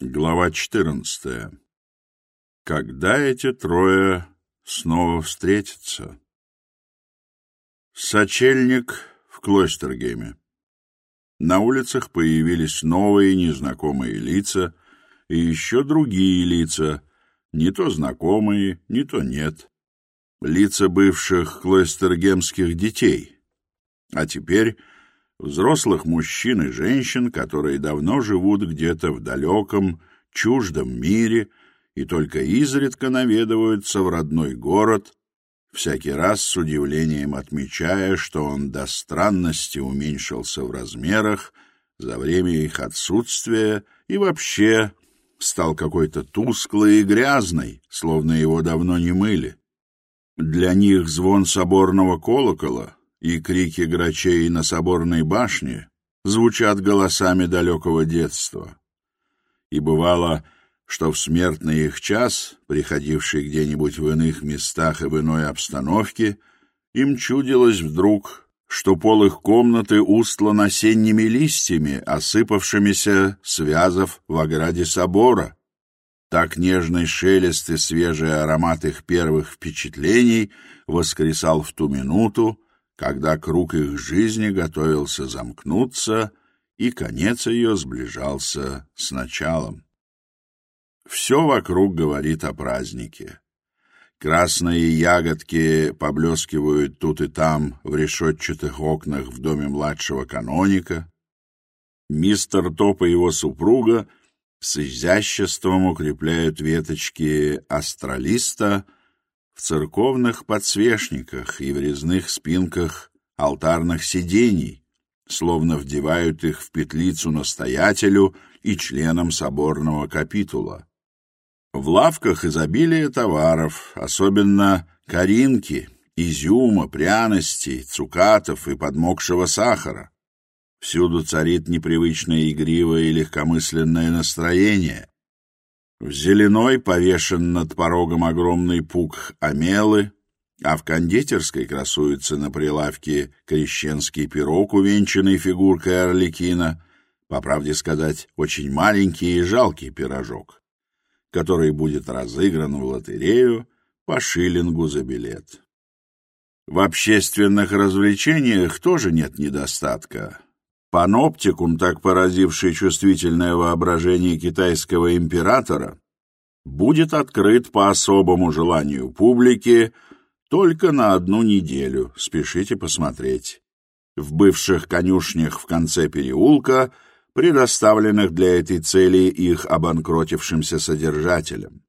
Глава 14. Когда эти трое снова встретятся? Сочельник в Клойстергеме. На улицах появились новые незнакомые лица и еще другие лица, не то знакомые, не то нет. Лица бывших клойстергемских детей. А теперь взрослых мужчин и женщин, которые давно живут где-то в далеком, чуждом мире и только изредка наведываются в родной город, всякий раз с удивлением отмечая, что он до странности уменьшился в размерах за время их отсутствия и вообще стал какой-то тусклый и грязный, словно его давно не мыли. Для них звон соборного колокола и крики грачей на соборной башне звучат голосами далекого детства. И бывало, что в смертный их час, приходивший где-нибудь в иных местах и в иной обстановке, им чудилось вдруг, что пол их комнаты устлан осенними листьями, осыпавшимися связов в ограде собора. Так нежный шелест и свежий аромат их первых впечатлений воскресал в ту минуту, когда круг их жизни готовился замкнуться, и конец ее сближался с началом. Все вокруг говорит о празднике. Красные ягодки поблескивают тут и там в решетчатых окнах в доме младшего каноника. Мистер Топ и его супруга с изяществом укрепляют веточки астролиста — в церковных подсвечниках и в резных спинках алтарных сидений, словно вдевают их в петлицу настоятелю и членам соборного капитула. В лавках изобилие товаров, особенно коринки, изюма, пряностей, цукатов и подмокшего сахара. Всюду царит непривычное игривое и легкомысленное настроение. В Зеленой повешен над порогом огромный пук омелы, а в кондитерской красуется на прилавке крещенский пирог, увенчанный фигуркой орликина, по правде сказать, очень маленький и жалкий пирожок, который будет разыгран в лотерею по шиллингу за билет. В общественных развлечениях тоже нет недостатка. Паноптикум, так поразивший чувствительное воображение китайского императора, будет открыт по особому желанию публики только на одну неделю, спешите посмотреть. В бывших конюшнях в конце переулка, предоставленных для этой цели их обанкротившимся содержателям.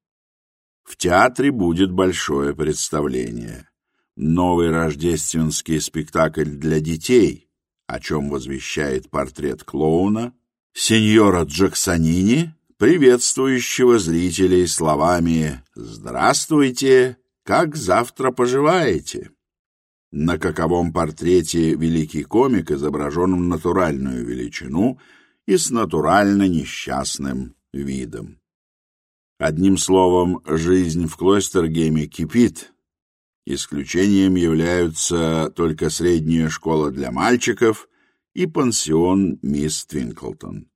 В театре будет большое представление. Новый рождественский спектакль для детей – о чем возвещает портрет клоуна, сеньора Джексонини, приветствующего зрителей словами «Здравствуйте! Как завтра поживаете?» На каковом портрете великий комик изображен в натуральную величину и с натурально несчастным видом. Одним словом, жизнь в Клойстергеме кипит, Исключением являются только средняя школа для мальчиков и пансион мисс Твинклтон.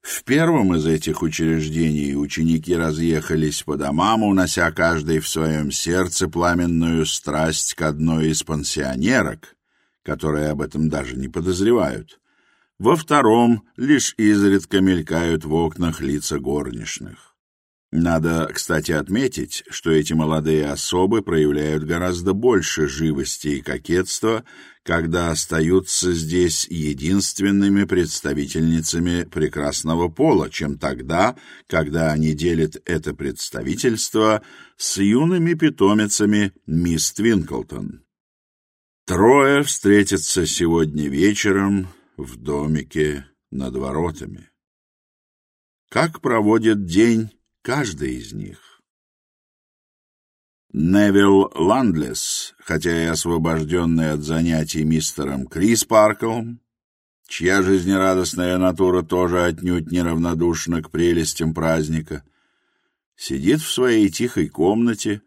В первом из этих учреждений ученики разъехались по домам, унося каждый в своем сердце пламенную страсть к одной из пансионерок, которые об этом даже не подозревают. Во втором лишь изредка мелькают в окнах лица горничных. Надо, кстати, отметить, что эти молодые особы проявляют гораздо больше живости и кокетства, когда остаются здесь единственными представительницами прекрасного пола, чем тогда, когда они делят это представительство с юными питомицами мисс Твинклтон. Трое встретятся сегодня вечером в домике над воротами. Как проводят день каждая из них. Невилл Ландлес, хотя и освобожденный от занятий мистером Крис Парклом, чья жизнерадостная натура тоже отнюдь неравнодушна к прелестям праздника, сидит в своей тихой комнате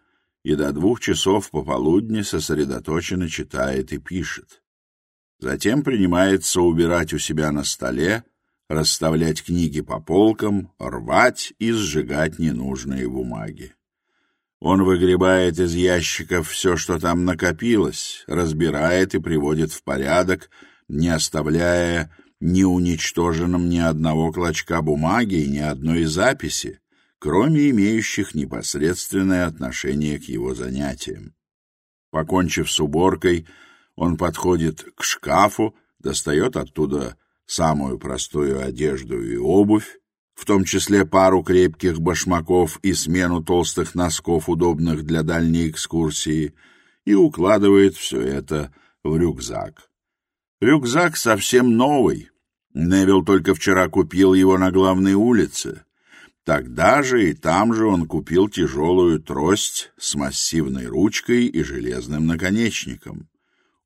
и до двух часов пополудни сосредоточенно читает и пишет. Затем принимается убирать у себя на столе, расставлять книги по полкам, рвать и сжигать ненужные бумаги. Он выгребает из ящиков все, что там накопилось, разбирает и приводит в порядок, не оставляя ни уничтоженным ни одного клочка бумаги и ни одной записи, кроме имеющих непосредственное отношение к его занятиям. Покончив с уборкой, он подходит к шкафу, достает оттуда самую простую одежду и обувь, в том числе пару крепких башмаков и смену толстых носков, удобных для дальней экскурсии, и укладывает все это в рюкзак. Рюкзак совсем новый. Невил только вчера купил его на главной улице. Тогда же и там же он купил тяжелую трость с массивной ручкой и железным наконечником.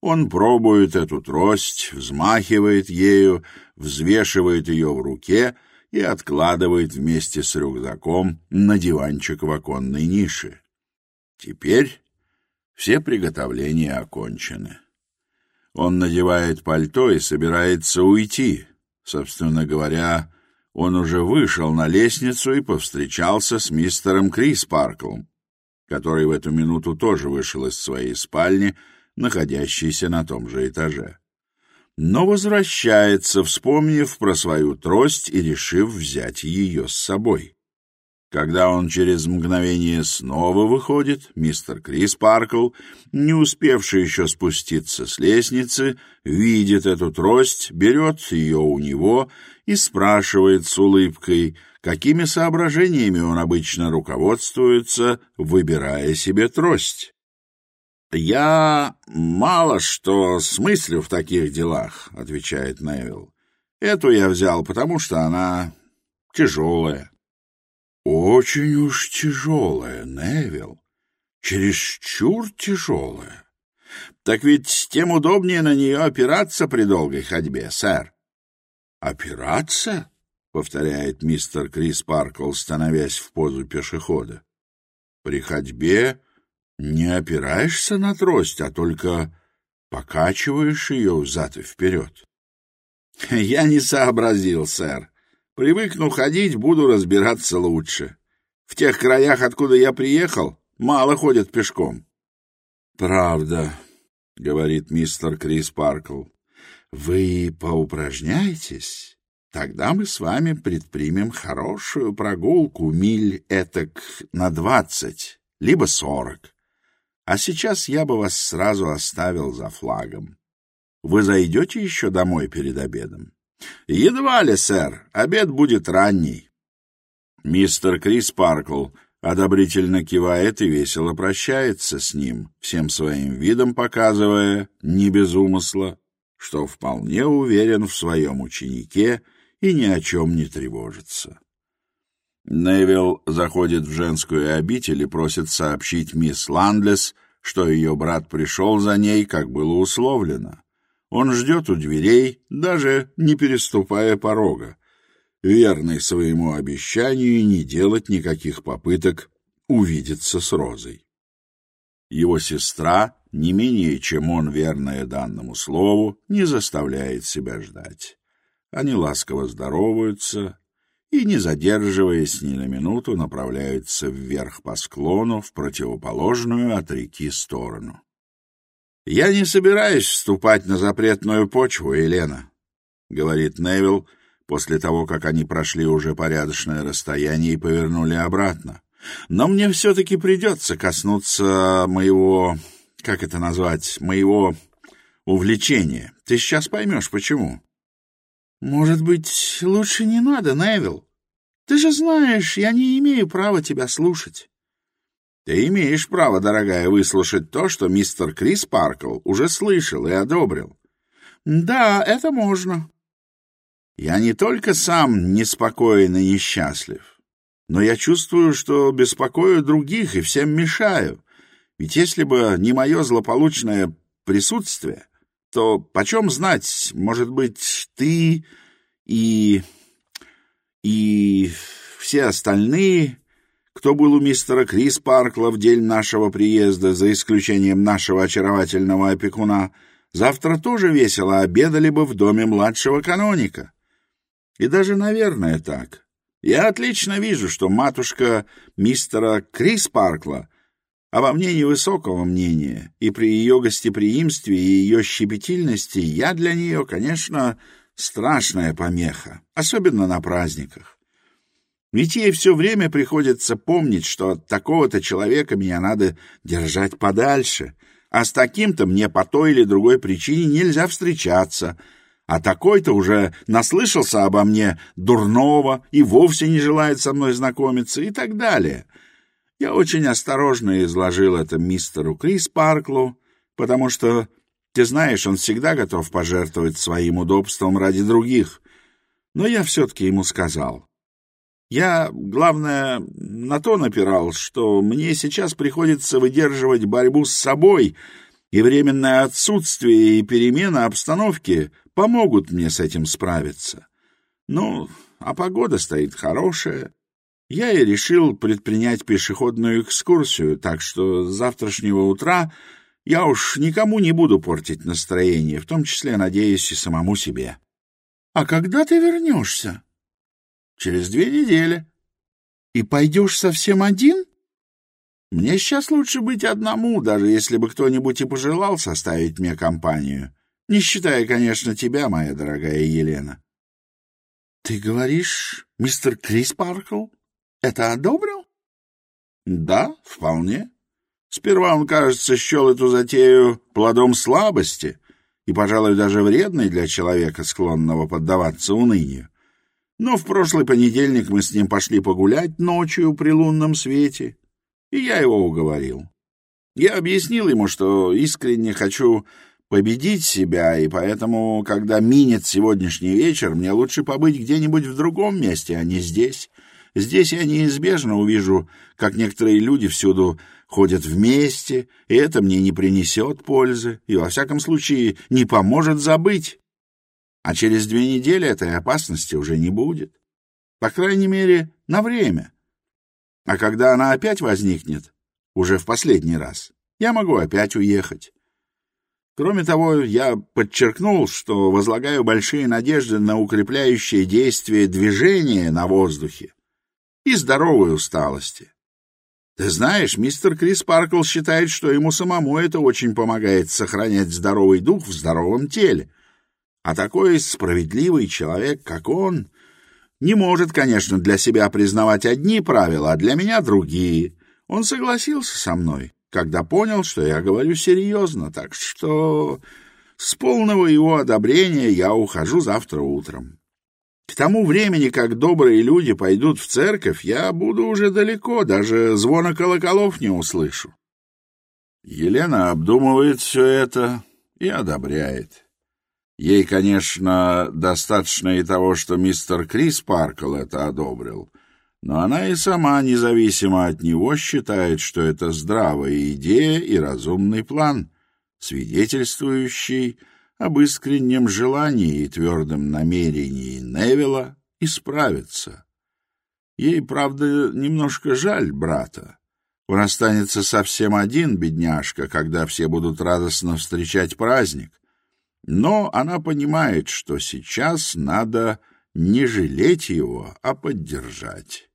Он пробует эту трость, взмахивает ею, взвешивает ее в руке и откладывает вместе с рюкзаком на диванчик в оконной нише. Теперь все приготовления окончены. Он надевает пальто и собирается уйти. Собственно говоря, он уже вышел на лестницу и повстречался с мистером Крис Парклом, который в эту минуту тоже вышел из своей спальни, находящийся на том же этаже. Но возвращается, вспомнив про свою трость и решив взять ее с собой. Когда он через мгновение снова выходит, мистер Крис Паркл, не успевший еще спуститься с лестницы, видит эту трость, берет ее у него и спрашивает с улыбкой, какими соображениями он обычно руководствуется, выбирая себе трость. «Я мало что смыслю в таких делах», — отвечает Невилл. «Эту я взял, потому что она тяжелая». «Очень уж тяжелая, Невилл. Чересчур тяжелая. Так ведь тем удобнее на нее опираться при долгой ходьбе, сэр». «Опираться?» — повторяет мистер Крис Паркл, становясь в позу пешехода. «При ходьбе...» не опираешься на трость, а только покачиваешь ее взад и вперед. — Я не сообразил, сэр. Привыкну ходить, буду разбираться лучше. В тех краях, откуда я приехал, мало ходят пешком. — Правда, — говорит мистер Крис Паркл. — Вы поупражняетесь? Тогда мы с вами предпримем хорошую прогулку миль этак на двадцать, либо сорок. А сейчас я бы вас сразу оставил за флагом. Вы зайдете еще домой перед обедом? Едва ли, сэр. Обед будет ранний. Мистер Крис Паркл одобрительно кивает и весело прощается с ним, всем своим видом показывая, не без умысла, что вполне уверен в своем ученике и ни о чем не тревожится. Невилл заходит в женскую обитель и просит сообщить мисс Ландлес, что ее брат пришел за ней, как было условлено. Он ждет у дверей, даже не переступая порога, верный своему обещанию не делать никаких попыток увидеться с Розой. Его сестра, не менее чем он, верная данному слову, не заставляет себя ждать. Они ласково здороваются, и, не задерживаясь ни на минуту, направляются вверх по склону в противоположную от реки сторону. «Я не собираюсь вступать на запретную почву, Елена», — говорит Невилл, после того, как они прошли уже порядочное расстояние и повернули обратно. «Но мне все-таки придется коснуться моего... как это назвать? Моего увлечения. Ты сейчас поймешь, почему». «Может быть, лучше не надо, Невил? Ты же знаешь, я не имею права тебя слушать». «Ты имеешь право, дорогая, выслушать то, что мистер Крис Паркл уже слышал и одобрил». «Да, это можно». «Я не только сам неспокоен и несчастлив, но я чувствую, что беспокою других и всем мешаю. Ведь если бы не мое злополучное присутствие, то почем знать, может быть, ты и... и все остальные, кто был у мистера Крис Паркла в день нашего приезда, за исключением нашего очаровательного опекуна, завтра тоже весело обедали бы в доме младшего каноника. И даже, наверное, так. Я отлично вижу, что матушка мистера Крис Паркла Обо мнении высокого мнения и при ее гостеприимстве и ее щепетильности я для нее, конечно, страшная помеха, особенно на праздниках. Ведь ей все время приходится помнить, что от такого-то человека меня надо держать подальше, а с таким-то мне по той или другой причине нельзя встречаться, а такой-то уже наслышался обо мне дурного и вовсе не желает со мной знакомиться и так далее. Я очень осторожно изложил это мистеру Крис Парклу, потому что, ты знаешь, он всегда готов пожертвовать своим удобством ради других. Но я все-таки ему сказал. Я, главное, на то напирал, что мне сейчас приходится выдерживать борьбу с собой, и временное отсутствие и перемена обстановки помогут мне с этим справиться. Ну, а погода стоит хорошая, я и решил предпринять пешеходную экскурсию, так что с завтрашнего утра я уж никому не буду портить настроение, в том числе, надеюсь, и самому себе. — А когда ты вернешься? — Через две недели. — И пойдешь совсем один? — Мне сейчас лучше быть одному, даже если бы кто-нибудь и пожелал составить мне компанию. Не считая, конечно, тебя, моя дорогая Елена. — Ты говоришь, мистер Крис Паркл? — это одобрил? Да, вполне. Сперва он, кажется, счел эту затею плодом слабости и, пожалуй, даже вредной для человека, склонного поддаваться унынию. Но в прошлый понедельник мы с ним пошли погулять ночью при лунном свете, и я его уговорил. Я объяснил ему, что искренне хочу победить себя, и поэтому, когда минет сегодняшний вечер, мне лучше побыть где-нибудь в другом месте, а не здесь. Здесь я неизбежно увижу, как некоторые люди всюду ходят вместе, и это мне не принесет пользы и, во всяком случае, не поможет забыть. А через две недели этой опасности уже не будет. По крайней мере, на время. А когда она опять возникнет, уже в последний раз, я могу опять уехать. Кроме того, я подчеркнул, что возлагаю большие надежды на укрепляющее действие движения на воздухе. и здоровой усталости. Ты знаешь, мистер Крис Паркл считает, что ему самому это очень помогает сохранять здоровый дух в здоровом теле. А такой справедливый человек, как он, не может, конечно, для себя признавать одни правила, а для меня другие. Он согласился со мной когда понял, что я говорю серьезно, так что с полного его одобрения я ухожу завтра утром. К тому времени, как добрые люди пойдут в церковь, я буду уже далеко, даже звона колоколов не услышу. Елена обдумывает все это и одобряет. Ей, конечно, достаточно и того, что мистер Крис Паркл об искреннем желании и твердом намерении Невилла исправиться. Ей, правда, немножко жаль брата. Он останется совсем один, бедняжка, когда все будут радостно встречать праздник. Но она понимает, что сейчас надо не жалеть его, а поддержать.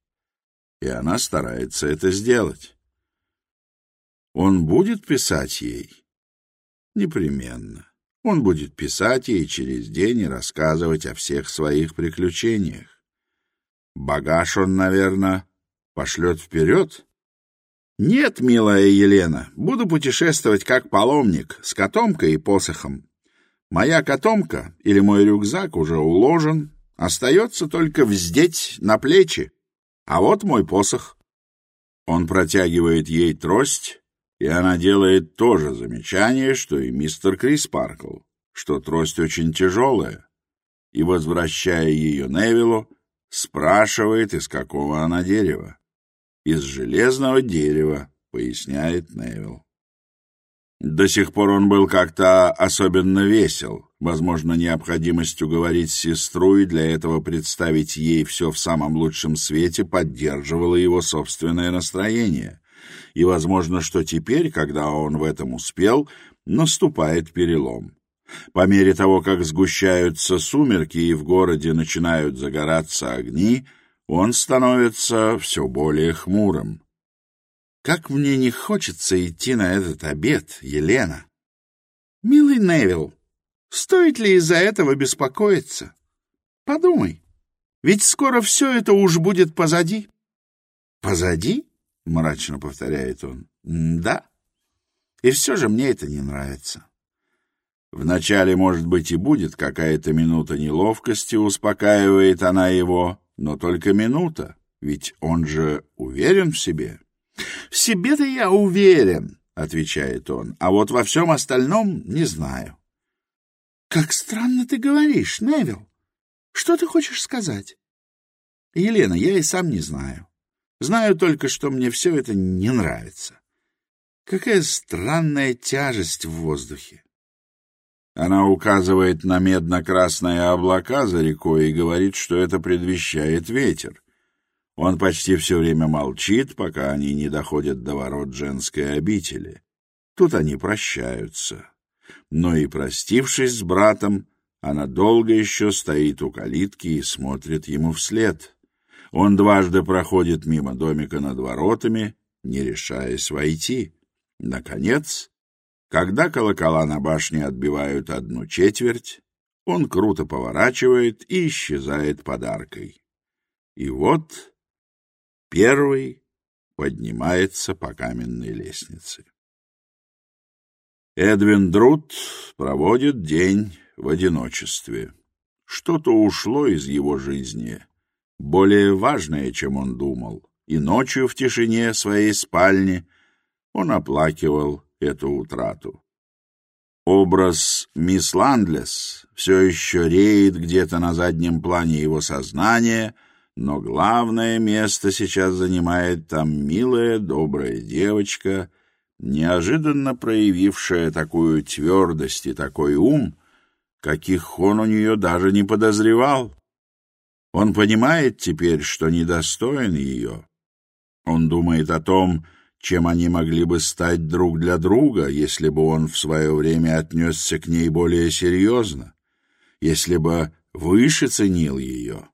И она старается это сделать. Он будет писать ей? Непременно. Он будет писать ей через день и рассказывать о всех своих приключениях. Багаж он, наверное, пошлет вперед? Нет, милая Елена, буду путешествовать как паломник, с котомкой и посохом. Моя котомка или мой рюкзак уже уложен, остается только вздеть на плечи. А вот мой посох. Он протягивает ей трость, и она делает то же замечание, что и мистер Крис Криспаркл, что трость очень тяжелая, и, возвращая ее Невилу, спрашивает, из какого она дерева. «Из железного дерева», — поясняет Невил. До сих пор он был как-то особенно весел, возможно, необходимость уговорить сестру и для этого представить ей все в самом лучшем свете поддерживало его собственное настроение и возможно, что теперь, когда он в этом успел, наступает перелом. По мере того, как сгущаются сумерки и в городе начинают загораться огни, он становится все более хмурым. «Как мне не хочется идти на этот обед, Елена!» «Милый Невил, стоит ли из-за этого беспокоиться? Подумай, ведь скоро все это уж будет позади». «Позади? мрачно повторяет он. Да. И все же мне это не нравится. Вначале, может быть, и будет какая-то минута неловкости, успокаивает она его, но только минута, ведь он же уверен в себе. В себе-то я уверен, отвечает он, а вот во всем остальном не знаю. Как странно ты говоришь, Невил. Что ты хочешь сказать? Елена, я и сам не знаю. Знаю только, что мне все это не нравится. Какая странная тяжесть в воздухе. Она указывает на медно-красные облака за рекой и говорит, что это предвещает ветер. Он почти все время молчит, пока они не доходят до ворот женской обители. Тут они прощаются. Но и простившись с братом, она долго еще стоит у калитки и смотрит ему вслед. Он дважды проходит мимо домика над воротами, не решаясь войти. Наконец, когда колокола на башне отбивают одну четверть, он круто поворачивает и исчезает подаркой. И вот первый поднимается по каменной лестнице. Эдвин Друт проводит день в одиночестве. Что-то ушло из его жизни, более важное, чем он думал, и ночью в тишине своей спальни он оплакивал эту утрату. Образ мисс Ландлес все еще реет где-то на заднем плане его сознания, но главное место сейчас занимает там милая, добрая девочка, неожиданно проявившая такую твердость и такой ум, каких он у нее даже не подозревал. Он понимает теперь, что недостоин ее. Он думает о том, чем они могли бы стать друг для друга, если бы он в свое время отнесся к ней более серьезно, если бы выше ценил ее,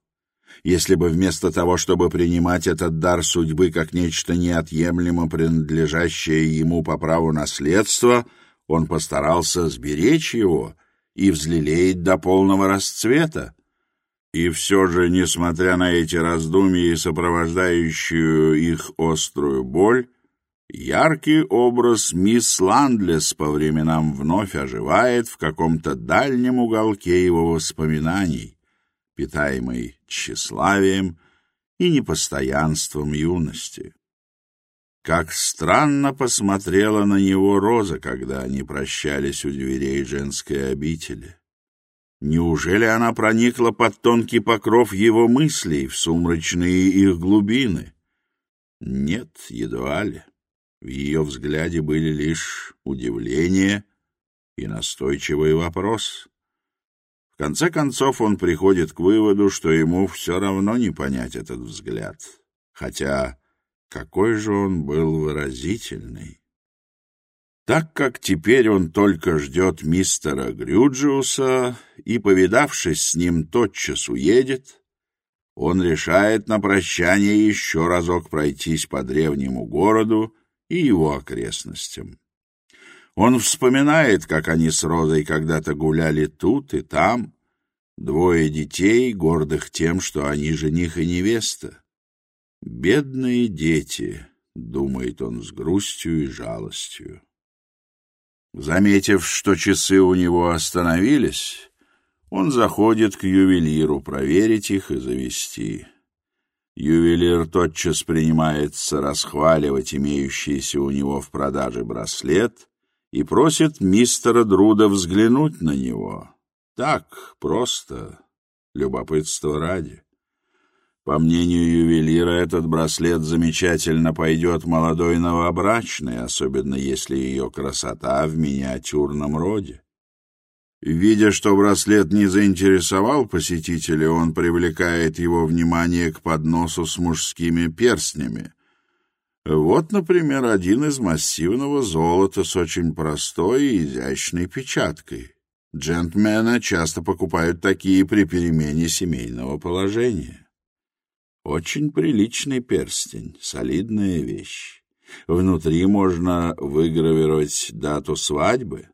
если бы вместо того, чтобы принимать этот дар судьбы как нечто неотъемлемо принадлежащее ему по праву наследства, он постарался сберечь его и взлелеять до полного расцвета. И все же, несмотря на эти раздумья и сопровождающую их острую боль, яркий образ мисс Ландлес по временам вновь оживает в каком-то дальнем уголке его воспоминаний, питаемый тщеславием и непостоянством юности. Как странно посмотрела на него Роза, когда они прощались у дверей женской обители. Неужели она проникла под тонкий покров его мыслей в сумрачные их глубины? Нет, едва ли. В ее взгляде были лишь удивление и настойчивый вопрос. В конце концов он приходит к выводу, что ему все равно не понять этот взгляд. Хотя какой же он был выразительный. Так как теперь он только ждет мистера Грюджиуса и, повидавшись с ним, тотчас уедет, он решает на прощание еще разок пройтись по древнему городу и его окрестностям. Он вспоминает, как они с Розой когда-то гуляли тут и там, двое детей, гордых тем, что они жених и невеста. «Бедные дети», — думает он с грустью и жалостью. Заметив, что часы у него остановились, он заходит к ювелиру проверить их и завести. Ювелир тотчас принимается расхваливать имеющийся у него в продаже браслет и просит мистера Друда взглянуть на него. Так, просто, любопытство ради. По мнению ювелира, этот браслет замечательно пойдет молодой новобрачной, особенно если ее красота в миниатюрном роде. Видя, что браслет не заинтересовал посетителя, он привлекает его внимание к подносу с мужскими перстнями. Вот, например, один из массивного золота с очень простой и изящной печаткой. Джентльмены часто покупают такие при перемене семейного положения. Очень приличный перстень, солидная вещь. Внутри можно выгравировать дату свадьбы.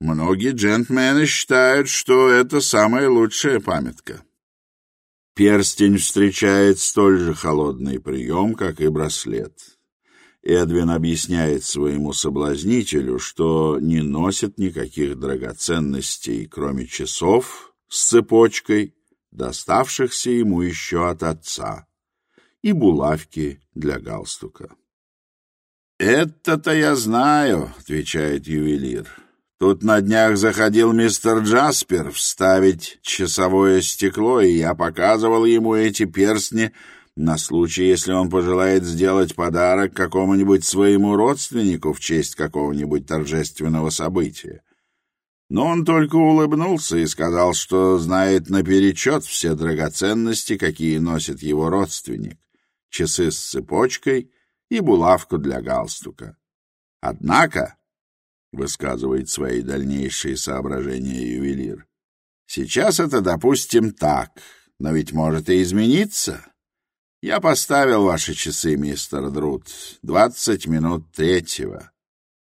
Многие джентльмены считают, что это самая лучшая памятка. Перстень встречает столь же холодный прием, как и браслет. Эдвин объясняет своему соблазнителю, что не носит никаких драгоценностей, кроме часов с цепочкой, доставшихся ему еще от отца и булавки для галстука. «Это-то я знаю», — отвечает ювелир. «Тут на днях заходил мистер Джаспер вставить часовое стекло, и я показывал ему эти перстни на случай, если он пожелает сделать подарок какому-нибудь своему родственнику в честь какого-нибудь торжественного события. Но он только улыбнулся и сказал, что знает наперечет все драгоценности, какие носит его родственник часы с цепочкой и булавку для галстука. Однако, — высказывает свои дальнейшие соображения ювелир, — сейчас это, допустим, так, но ведь может и измениться. Я поставил ваши часы, мистер Друд. двадцать минут третьего.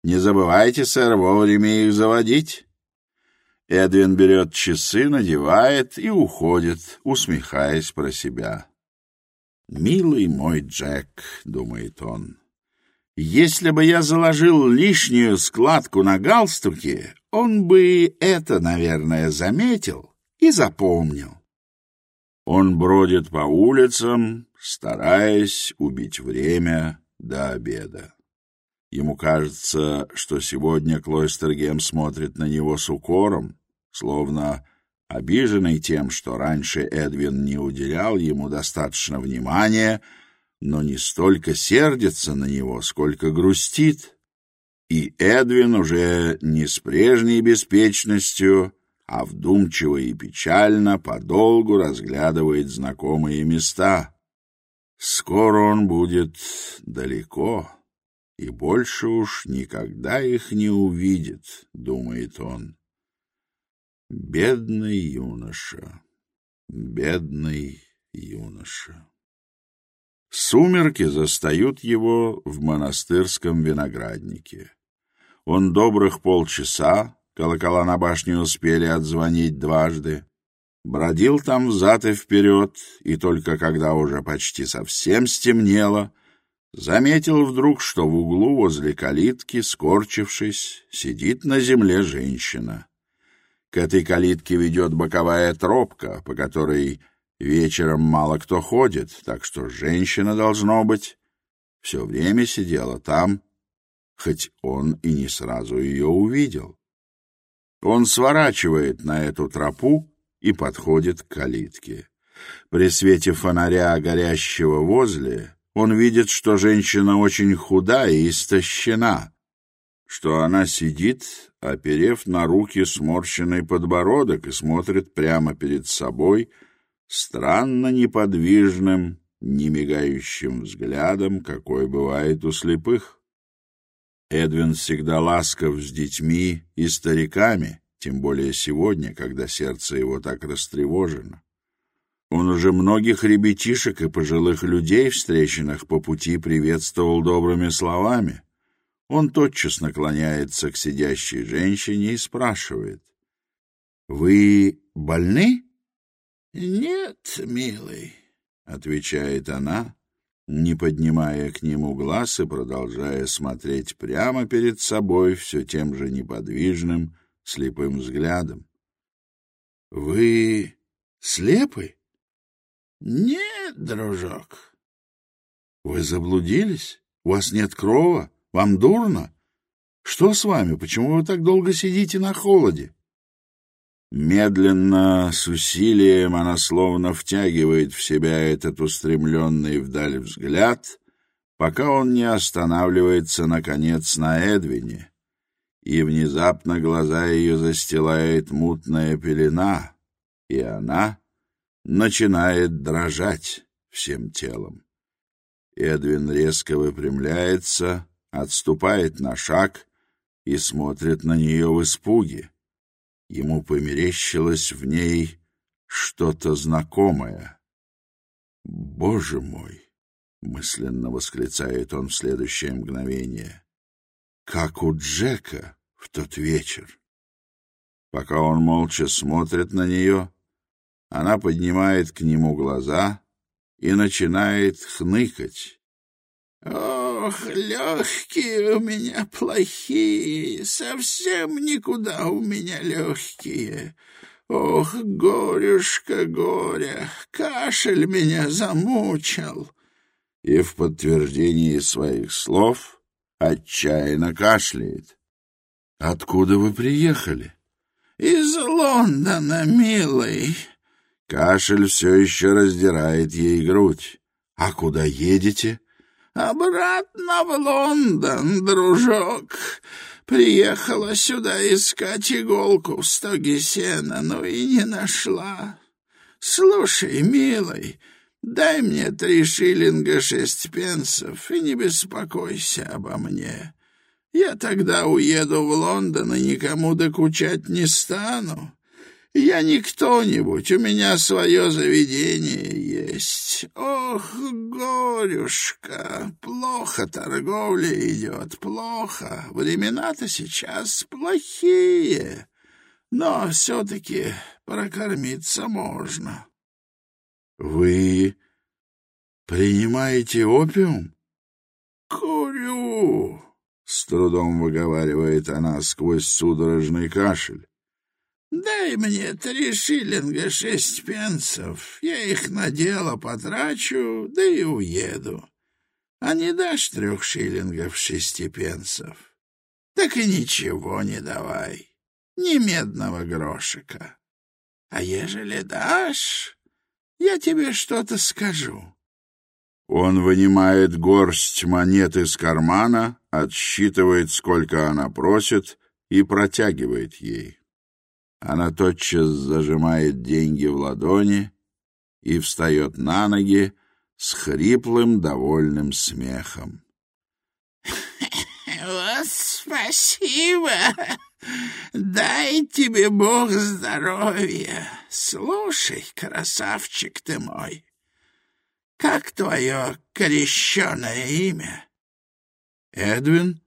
Не забывайте, сэр, вовремя их заводить. Эдвин берет часы, надевает и уходит, усмехаясь про себя. «Милый мой Джек», — думает он, — «если бы я заложил лишнюю складку на галстуке, он бы это, наверное, заметил и запомнил». Он бродит по улицам, стараясь убить время до обеда. Ему кажется, что сегодня Клойстергем смотрит на него с укором, словно обиженный тем, что раньше Эдвин не уделял ему достаточно внимания, но не столько сердится на него, сколько грустит. И Эдвин уже не с прежней беспечностью, а вдумчиво и печально подолгу разглядывает знакомые места. Скоро он будет далеко, и больше уж никогда их не увидит, думает он. Бедный юноша, бедный юноша. Сумерки застают его в монастырском винограднике. Он добрых полчаса, колокола на башне успели отзвонить дважды, Бродил там взад и вперед, и только когда уже почти совсем стемнело, заметил вдруг, что в углу возле калитки, скорчившись, сидит на земле женщина. К этой калитке ведет боковая тропка, по которой вечером мало кто ходит, так что женщина, должно быть, все время сидела там, хоть он и не сразу ее увидел. Он сворачивает на эту тропу и подходит к калитке. При свете фонаря, горящего возле, он видит, что женщина очень худая и истощена что она сидит, оперев на руки сморщенный подбородок и смотрит прямо перед собой странно неподвижным, не мигающим взглядом, какой бывает у слепых. Эдвин всегда ласков с детьми и стариками, тем более сегодня, когда сердце его так растревожено. Он уже многих ребятишек и пожилых людей, встреченных по пути, приветствовал добрыми словами, он тотчас наклоняется к сидящей женщине и спрашивает. — Вы больны? — Нет, милый, — отвечает она, не поднимая к нему глаз и продолжая смотреть прямо перед собой все тем же неподвижным, слепым взглядом. — Вы слепы? — Нет, дружок. — Вы заблудились? У вас нет крова? — Вам дурно? Что с вами? Почему вы так долго сидите на холоде? Медленно, с усилием, она словно втягивает в себя этот устремленный вдаль взгляд, отступает на шаг и смотрит на нее в испуге. Ему померещилось в ней что-то знакомое. «Боже мой!» — мысленно восклицает он в следующее мгновение. «Как у Джека в тот вечер!» Пока он молча смотрит на нее, она поднимает к нему глаза и начинает хныкать. «Ох, легкие у меня плохие, совсем никуда обратно а в Лондон, дружок. Приехала сюда искать иголку в стоге сена, но и не нашла. Слушай, милый, дай мне три шиллинга шесть пенсов и не беспокойся обо мне. Я тогда уеду в Лондон и никому докучать не стану. Я не кто-нибудь, у меня свое заведение есть. Ох, горюшка, плохо торговля идет, плохо. Времена-то сейчас плохие, но все-таки прокормиться можно. — Вы принимаете опиум? — Курю, — с трудом выговаривает она сквозь судорожный кашель. Дай мне три шиллинга шесть пенсов. Я их на дело потрачу, да и уеду. А не дашь трех шиллингов шести пенсов? Так и ничего не давай, ни медного грошика. А ежели дашь, я тебе что-то скажу. Он вынимает горсть монет из кармана, отсчитывает, сколько она просит, и протягивает ей. Она тотчас зажимает деньги в ладони и встает на ноги с хриплым довольным смехом. «Вот спасибо! Дай тебе Бог здоровья! Слушай, красавчик ты мой, как твое крещеное имя?» «Эдвин?»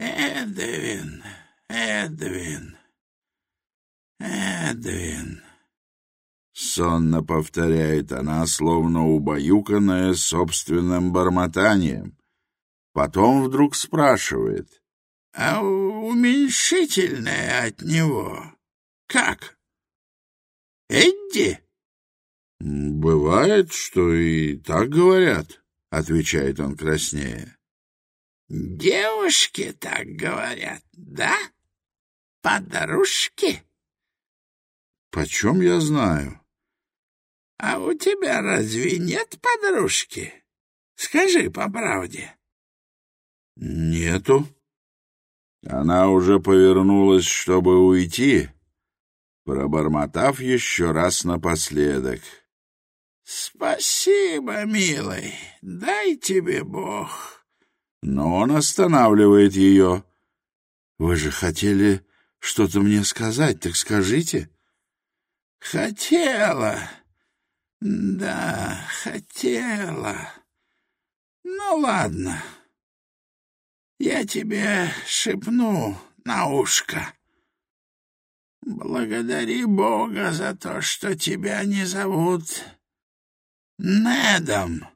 «Эдвин, Эдвин!» Эдвин. Сонно повторяет она, словно убаюканная собственным бормотанием. Потом вдруг спрашивает. — А уменьшительное от него? Как? Эдди? — Бывает, что и так говорят, — отвечает он краснее. — Девушки так говорят, да? Подружки? — Почем я знаю? — А у тебя разве нет подружки? Скажи по правде. — Нету. Она уже повернулась, чтобы уйти, пробормотав еще раз напоследок — Хотела, хотела. да, Ну ладно, я тебе یہ на ушко. благодари Бога за то, что тебя не зовут Недом.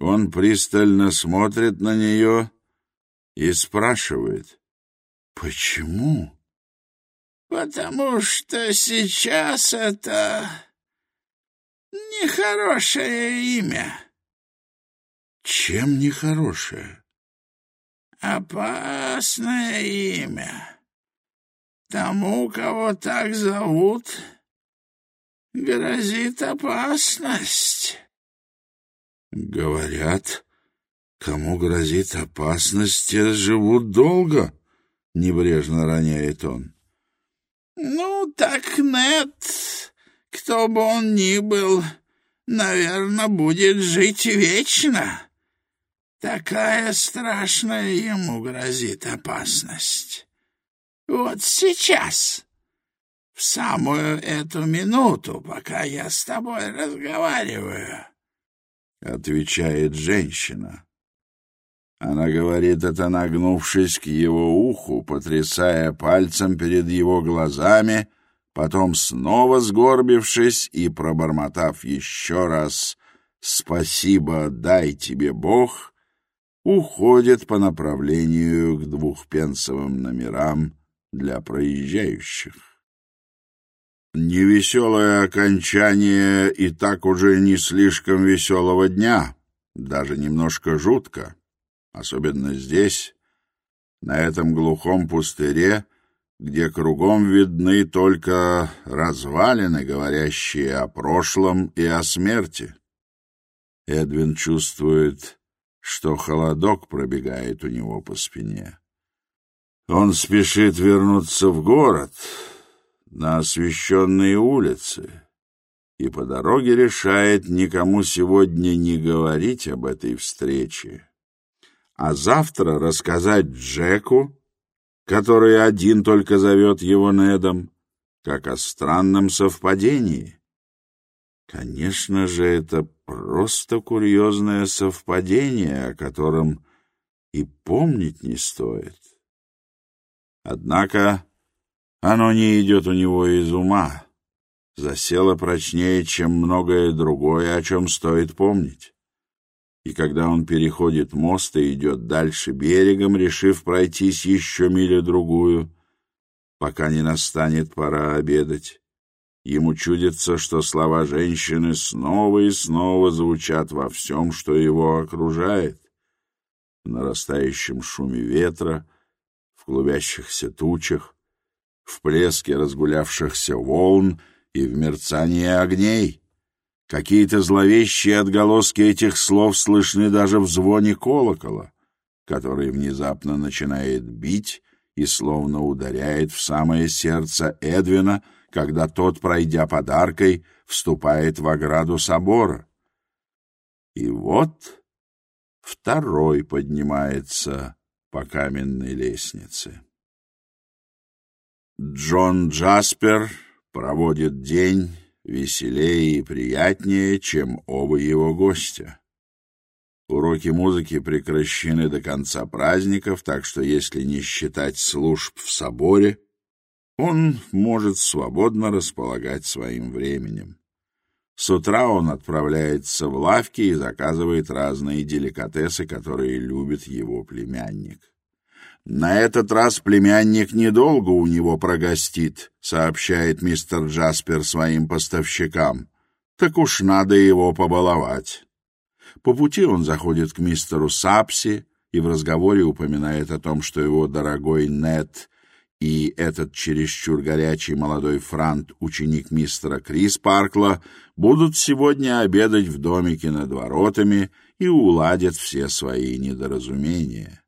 Он пристально смотрит на нее и спрашивает, почему? потому что сейчас это нехорошее имя. Чем нехорошее? Опасное имя. Тому, кого так зовут, грозит опасность. Говорят, кому грозит опасность, живут долго, небрежно роняет он. — ну, так нет. Кто бы он ни был, наверное, будет жить вечно. Такая страшная ему грозит опасность. Вот сейчас, в самую эту минуту, пока я с тобой разговариваю. Отвечает женщина. Она говорит это, нагнувшись к его уху, потрясая пальцем перед его глазами, потом снова сгорбившись и пробормотав еще раз «Спасибо, дай тебе Бог», уходит по направлению к двухпенсовым номерам для проезжающих. Невеселое окончание и так уже не слишком веселого дня, даже немножко жутко особенно здесь, на этом глухом пустыре, где кругом видны только развалины, говорящие о прошлом и о смерти. Эдвин чувствует, что холодок пробегает у него по спине. Он спешит вернуться в город, на освещенные улицы, и по дороге решает никому сегодня не говорить об этой встрече а завтра рассказать Джеку, который один только зовет его Недом, как о странном совпадении. Конечно же, это просто курьезное совпадение, о котором и помнить не стоит. Однако оно не идет у него из ума, засело прочнее, чем многое другое, о чем стоит помнить и когда он переходит мост и идет дальше берегом, решив пройтись еще милю-другую, пока не настанет пора обедать. Ему чудится, что слова женщины снова и снова звучат во всем, что его окружает. В нарастающем шуме ветра, в клубящихся тучах, в плеске разгулявшихся волн и в мерцании огней — Какие-то зловещие отголоски этих слов слышны даже в звоне колокола, который внезапно начинает бить и словно ударяет в самое сердце Эдвина, когда тот, пройдя подаркой, вступает в ограду собора. И вот второй поднимается по каменной лестнице. Джон Джаспер проводит день веселее и приятнее, чем оба его гостя. Уроки музыки прекращены до конца праздников, так что если не считать служб в соборе, он может свободно располагать своим временем. С утра он отправляется в лавки и заказывает разные деликатесы, которые любит его племянник. «На этот раз племянник недолго у него прогостит», — сообщает мистер Джаспер своим поставщикам. «Так уж надо его побаловать». По пути он заходит к мистеру Сапси и в разговоре упоминает о том, что его дорогой Нет и этот чересчур горячий молодой франт, ученик мистера Крис Паркла, будут сегодня обедать в домике над воротами и уладят все свои недоразумения.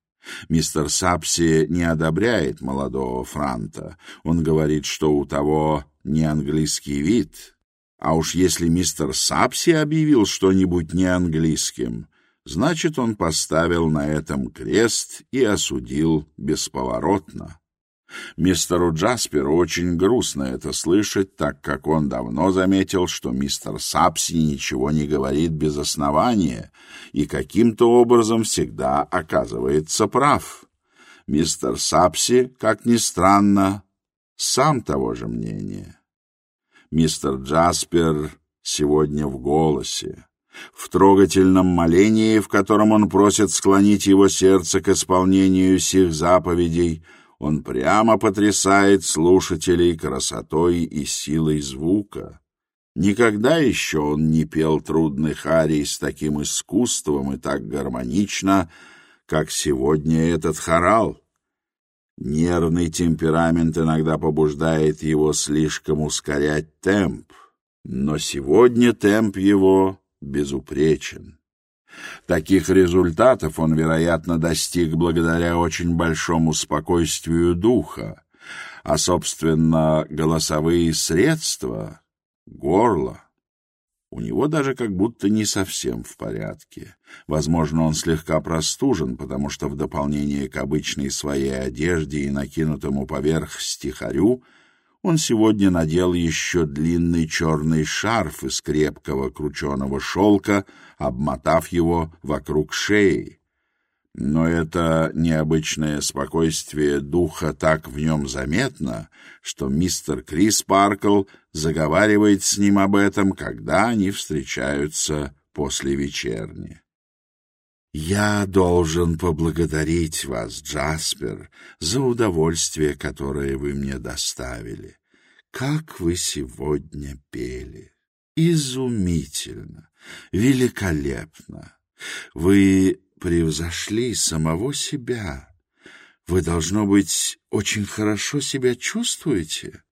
Мистер Сапси не одобряет молодого Франта. Он говорит, что у того не английский вид. А уж если мистер Сапси объявил что-нибудь неанглийским, значит, он поставил на этом крест и осудил бесповоротно. Мистеру Джасперу очень грустно это слышать, так как он давно заметил, что мистер Сапси ничего не говорит без основания и каким-то образом всегда оказывается прав. Мистер Сапси, как ни странно, сам того же мнения. Мистер Джаспер сегодня в голосе, в трогательном молении, в котором он просит склонить его сердце к исполнению сих заповедей — он прямо потрясает слушателей красотой и силой звука. Никогда еще он не пел трудных арий с таким искусством и так гармонично, как сегодня этот хорал. Нервный темперамент иногда побуждает его слишком ускорять темп, но сегодня темп его безупречен. Таких результатов он, вероятно, достиг благодаря очень большому спокойствию духа, а, собственно, голосовые средства, горло, у него даже как будто не совсем в порядке. Возможно, он слегка простужен, потому что в дополнение к обычной своей одежде и накинутому поверх стихарю — он сегодня надел еще длинный черный шарф из крепкого крученого шелка, обмотав его вокруг шеи. Но это необычное спокойствие духа так в нем заметно, что мистер Крис Паркл заговаривает с ним об этом, когда они встречаются после вечерни. «Я должен поблагодарить вас, Джаспер, за удовольствие, которое вы мне доставили. Как вы сегодня пели! Изумительно! Великолепно! Вы превзошли самого себя. Вы, должно быть, очень хорошо себя чувствуете?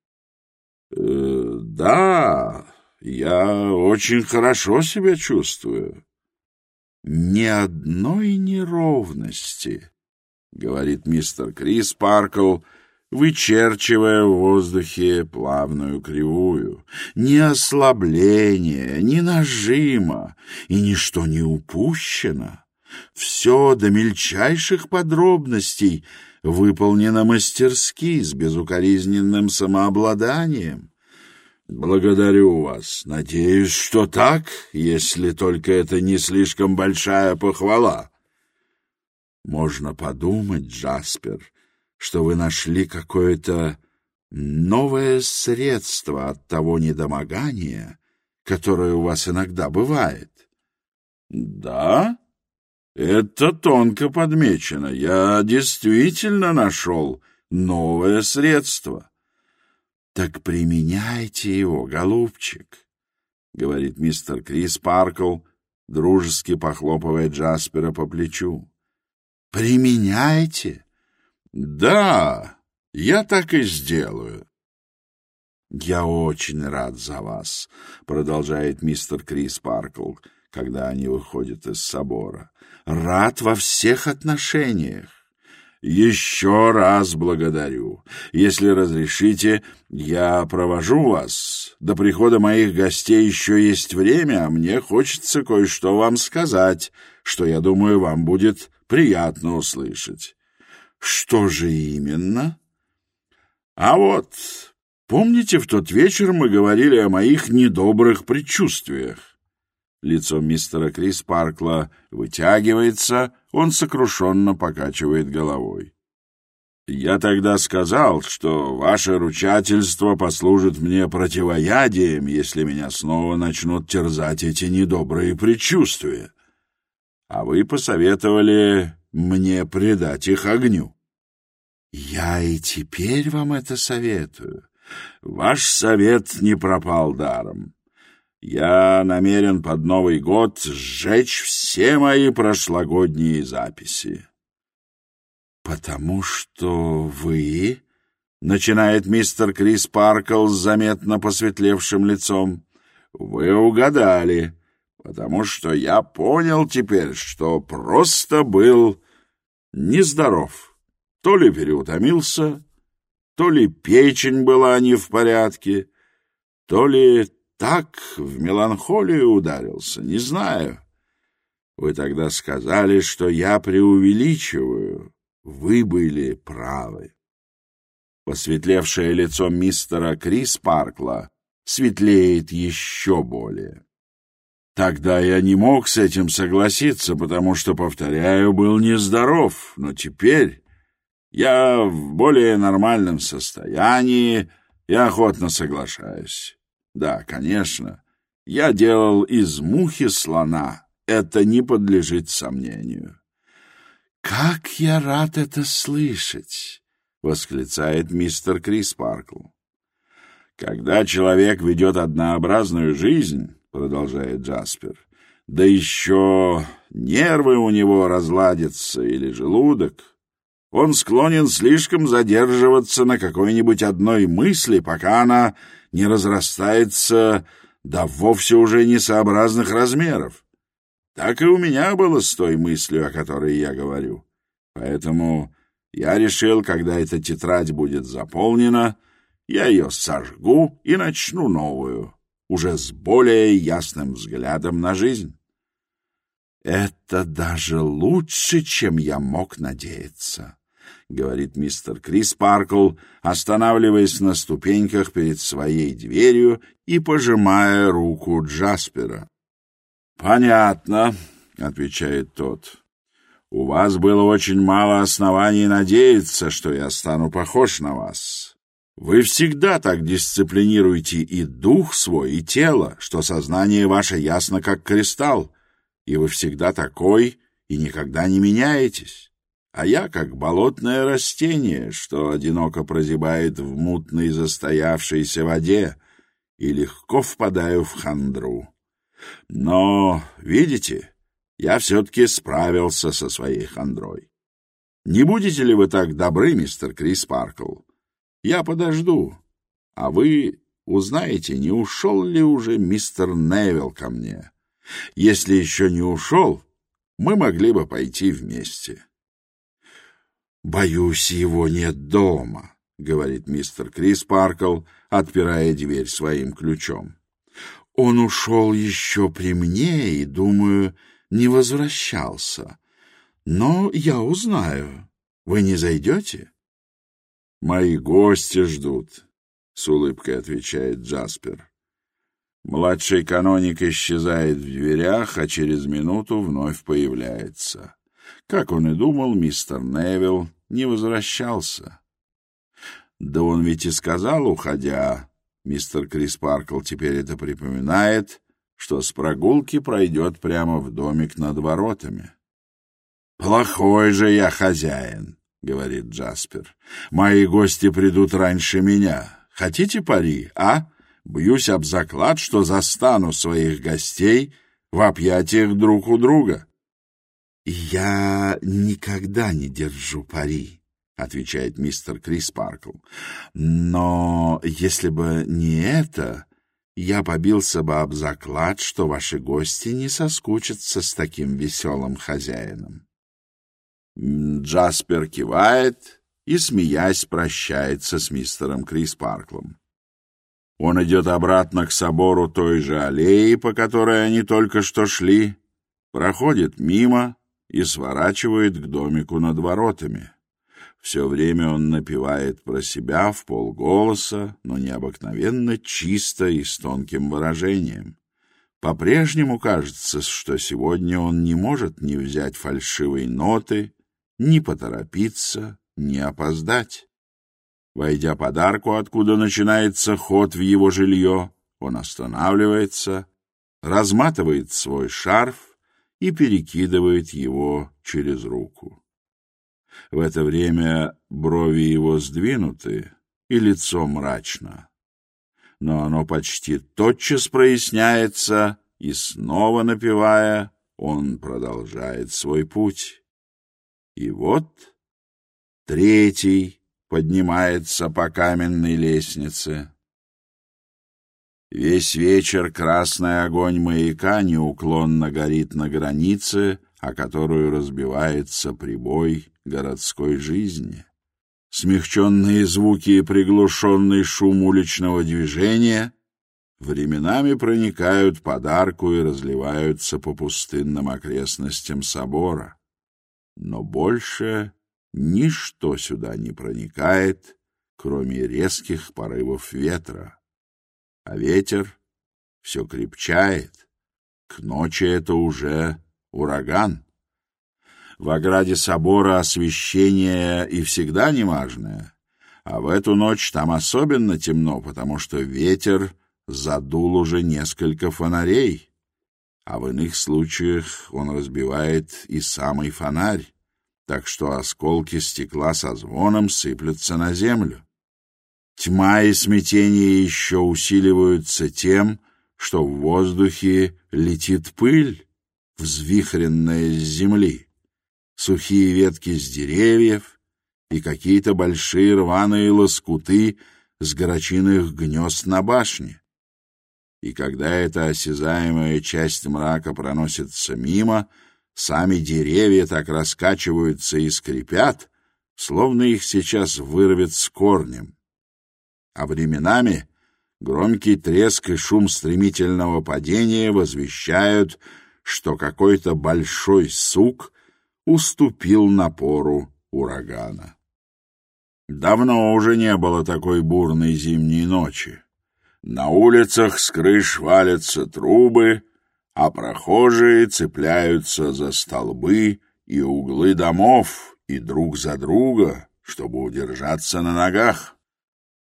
Э, да, я очень хорошо себя чувствую. Ни одной неровности, говорит мистер Крис Паркл, вычерчивая в воздухе плавную кривую. Ни ослабления, ни нажима, и ничто не упущено. Все до мельчайших подробностей выполнено мастерски, с безукоризненным самообладанием. «Благодарю вас. Надеюсь, что так, если только это не слишком большая похвала». «Можно подумать, Джаспер, что вы нашли какое-то новое средство от того недомогания, которое у вас иногда бывает». «Да? Это тонко подмечено. Я действительно нашел новое средство». «Так применяйте его, голубчик», — говорит мистер Крис Паркл, дружески похлопывая Джаспера по плечу. «Применяйте?» «Да, я так и сделаю». «Я очень рад за вас», — продолжает мистер Крис Паркл, когда они выходят из собора. «Рад во всех отношениях еще раз благодарю. Если разрешите, я провожу вас. До прихода моих гостей еще есть время, а мне хочется кое-что вам сказать, что, я думаю, вам будет приятно услышать. Что же именно? А вот, помните, в тот вечер мы говорили о моих недобрых предчувствиях? Лицо мистера Крис Паркла вытягивается, он сокрушенно покачивает головой. «Я тогда сказал, что ваше ручательство послужит мне противоядием, если меня снова начнут терзать эти недобрые предчувствия. А вы посоветовали мне предать их огню». «Я и теперь вам это советую. Ваш совет не пропал даром. Я намерен под Новый год сжечь все мои прошлогодние записи. «Потому что вы...» — начинает мистер Крис Паркл с заметно посветлевшим лицом. «Вы угадали, потому что я понял теперь, что просто был нездоров. То ли переутомился, то ли печень была не в порядке, то ли так в меланхолию ударился, не знаю. Вы тогда сказали, что я преувеличиваю. Вы были правы. Посветлевшее лицо мистера Крис Паркла светлеет еще более. Тогда я не мог с этим согласиться, потому что, повторяю, был нездоров, но теперь я в более нормальном состоянии и охотно соглашаюсь. Да, конечно. Я делал из мухи слона. Это не подлежит сомнению. «Как я рад это слышать!» — восклицает мистер Крис Паркл. «Когда человек ведет однообразную жизнь, — продолжает Джаспер, — да еще нервы у него разладятся или желудок, он склонен слишком задерживаться на какой-нибудь одной мысли, пока она не разрастается до вовсе уже несообразных размеров. Так и у меня было с той мыслью, о которой я говорю. Поэтому я решил, когда эта тетрадь будет заполнена, я ее сожгу и начну новую, уже с более ясным взглядом на жизнь. Это даже лучше, чем я мог надеяться. — говорит мистер Крис Паркл, останавливаясь на ступеньках перед своей дверью и пожимая руку Джаспера. «Понятно», — отвечает тот. «У вас было очень мало оснований надеяться, что я стану похож на вас. Вы всегда так дисциплинируете и дух свой, и тело, что сознание ваше ясно, как кристалл, и вы всегда такой и никогда не меняетесь». А я как болотное растение, что одиноко прозябает в мутной застоявшейся воде, и легко впадаю в хандру. Но, видите, я все-таки справился со своей хандрой. Не будете ли вы так добры, мистер Крис Паркл? Я подожду, а вы узнаете, не ушел ли уже мистер Невилл ко мне. Если еще не ушел, мы могли бы пойти вместе. — «Боюсь, его нет дома», — говорит мистер Крис Паркл, отпирая дверь своим ключом. «Он ушел еще при мне и, думаю, не возвращался. Но я узнаю. Вы не зайдете?» «Мои гости ждут», — с улыбкой отвечает Джаспер. Младший каноник исчезает в дверях, а через минуту вновь появляется. Как он и думал, мистер Невилл не возвращался. Да он ведь и сказал, уходя, мистер Крис Паркл теперь это припоминает, что с прогулки пройдет прямо в домик над воротами. «Плохой же я хозяин», — говорит Джаспер. «Мои гости придут раньше меня. Хотите пари, а? Бьюсь об заклад, что застану своих гостей в объятиях друг у друга». «Я никогда не держу пари», — отвечает мистер Крис Паркл. «Но если бы не это, я побился бы об заклад, что ваши гости не соскучатся с таким веселым хозяином». Джаспер кивает и, смеясь, прощается с мистером Крис Парклом. Он идет обратно к собору той же аллеи, по которой они только что шли, проходит мимо и сворачивает к домику над воротами. Все время он напевает про себя в полголоса, но необыкновенно чисто и с тонким выражением. По-прежнему кажется, что сегодня он не может не взять фальшивой ноты, не поторопиться, не опоздать. Войдя подарку, откуда начинается ход в его жилье, он останавливается, разматывает свой шарф, и перекидывает его через руку. В это время брови его сдвинуты и лицо мрачно. Но оно почти тотчас проясняется, и снова напевая, он продолжает свой путь. И вот третий поднимается по каменной лестнице. Весь вечер красный огонь маяка неуклонно горит на границе, о которую разбивается прибой городской жизни. Смягченные звуки и приглушенный шум уличного движения временами проникают под арку и разливаются по пустынным окрестностям собора. Но больше ничто сюда не проникает, кроме резких порывов ветра а ветер все крепчает. К ночи это уже ураган. В ограде собора освещение и всегда немажное, а в эту ночь там особенно темно, потому что ветер задул уже несколько фонарей, а в иных случаях он разбивает и самый фонарь, так что осколки стекла со звоном сыплются на землю. Тьма и смятение еще усиливаются тем, что в воздухе летит пыль, взвихренная с земли, сухие ветки с деревьев и какие-то большие рваные лоскуты с горочиных гнезд на башне. И когда эта осязаемая часть мрака проносится мимо, сами деревья так раскачиваются и скрипят, словно их сейчас вырвет с корнем. А временами громкий треск и шум стремительного падения возвещают, что какой-то большой сук уступил напору урагана. Давно уже не было такой бурной зимней ночи. На улицах с крыш валятся трубы, а прохожие цепляются за столбы и углы домов и друг за друга, чтобы удержаться на ногах.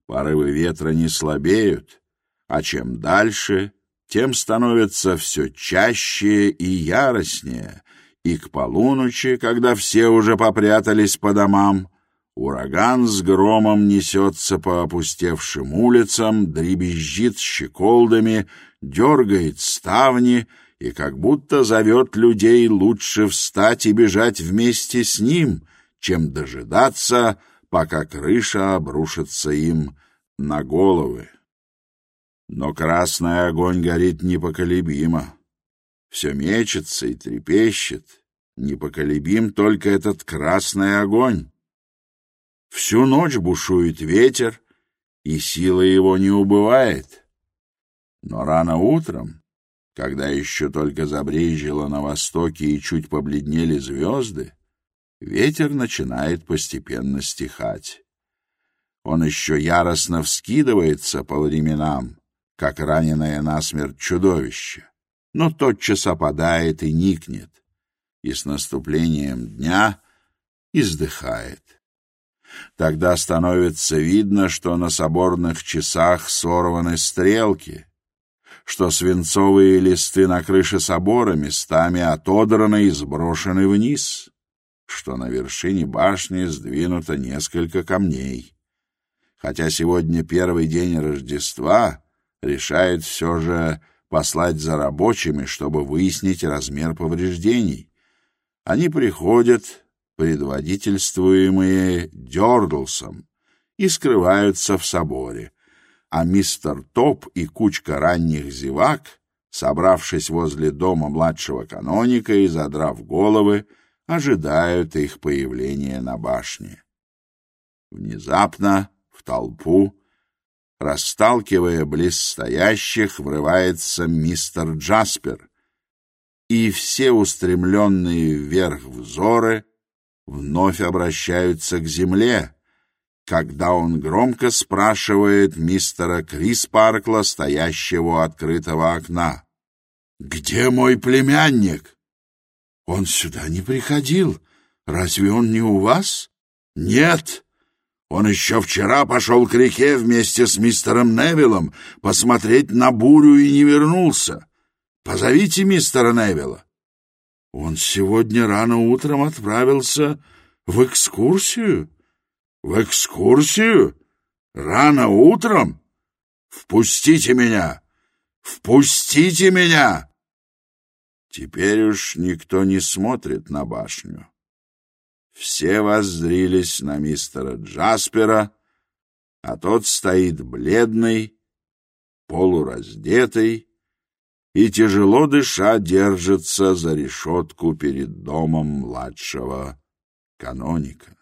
Порывы ветра не слабеют, а чем дальше, тем становится все чаще и яростнее, и к полуночи, когда все уже попрятались по домам, Ураган с громом несется по опустевшим улицам, дребезжит щеколдами, дергает ставни и как будто зовет людей лучше встать и бежать вместе с ним, чем дожидаться, пока крыша обрушится им на головы. Но красный огонь горит непоколебимо. Все мечется и трепещет. Непоколебим только этот красный огонь. Всю ночь бушует ветер, и сила его не убывает. Но рано утром, когда еще только забрежило на востоке и чуть побледнели звезды, Ветер начинает постепенно стихать. Он еще яростно вскидывается по временам, как раненое насмерть чудовище, но тотчас опадает и никнет, и с наступлением дня издыхает. Тогда становится видно, что на соборных часах сорваны стрелки, что свинцовые листы на крыше собора местами отодраны и сброшены вниз что на вершине башни сдвинуто несколько камней. Хотя сегодня первый день Рождества, решает все же послать за рабочими, чтобы выяснить размер повреждений. Они приходят, предводительствуемые Дёрдлсом, и скрываются в соборе. А мистер Топ и кучка ранних зевак, собравшись возле дома младшего каноника и задрав головы, ожидают их появления на башне. Внезапно в толпу, расталкивая близ стоящих, врывается мистер Джаспер, и все устремленные вверх взоры вновь обращаются к земле, когда он громко спрашивает мистера Криспаркла, стоящего у открытого окна. «Где мой племянник?» Он сюда не приходил. Разве он не у вас? Нет. Он еще вчера пошел к реке вместе с мистером Невиллом посмотреть на бурю и не вернулся. Позовите мистера Невилла. Он сегодня рано утром отправился в экскурсию. В экскурсию? Рано утром? Впустите меня! Впустите меня! Теперь уж никто не смотрит на башню. Все воззрились на мистера Джаспера, а тот стоит бледный, полураздетый и тяжело дыша держится за решетку перед домом младшего каноника.